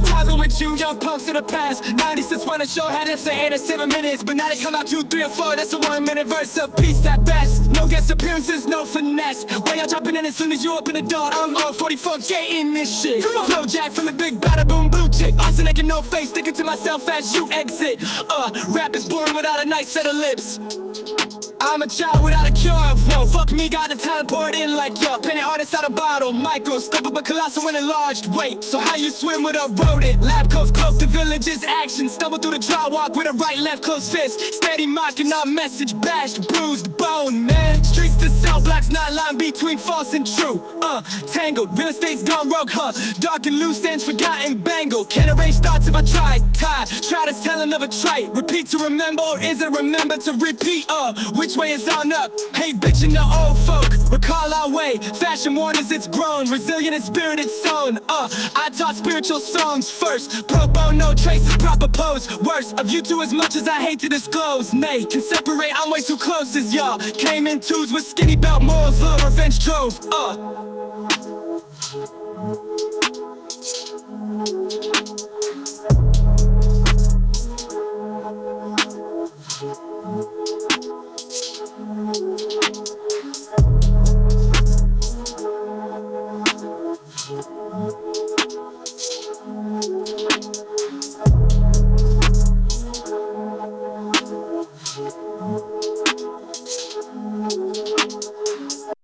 Title with you, young punks of the past. 96 when the show had it say 8 or 7 minutes But now they come out 2, 3 or 4, that's a 1 minute verse of peace at best, no guest appearances, no finesse. Way out dropping in as soon as you open the door. I'm on 44 gating this shit. Flow jack from the big bada boom blue chick. Austin naked no face, sticking to myself as you exit. Uh, rap is born without a nice set of lips. I'm a child without a cure. Whoa, fuck me, got the talent poured in like yo Of bottle, microscope but colossal and enlarged Wait, so how you swim with a rodent? Lab coats cloak the village's action. Stumble through the dry walk with a right left close fist. Steady mocking our message, bashed, bruised bone, man. Streets to sell, blocks not line between false and true. Uh, tangled, real estate's gone rogue, huh? Dark and loose ends forgotten, bangled. Can't erase thoughts if I try, tied Try to tell another trite. Repeat to remember, or is it remember to repeat, uh Which way is on up? Hey bitch in the old folk Recall our way, fashion worn as it's grown. Resilient and spirited sown, uh I taught spiritual songs first. Pro bono traces, proper pose. Worse, of you two as much as I hate to disclose. Nay, can separate, I'm way too close as y'all. Came in twos with skinny belt morals, little revenge drove, uh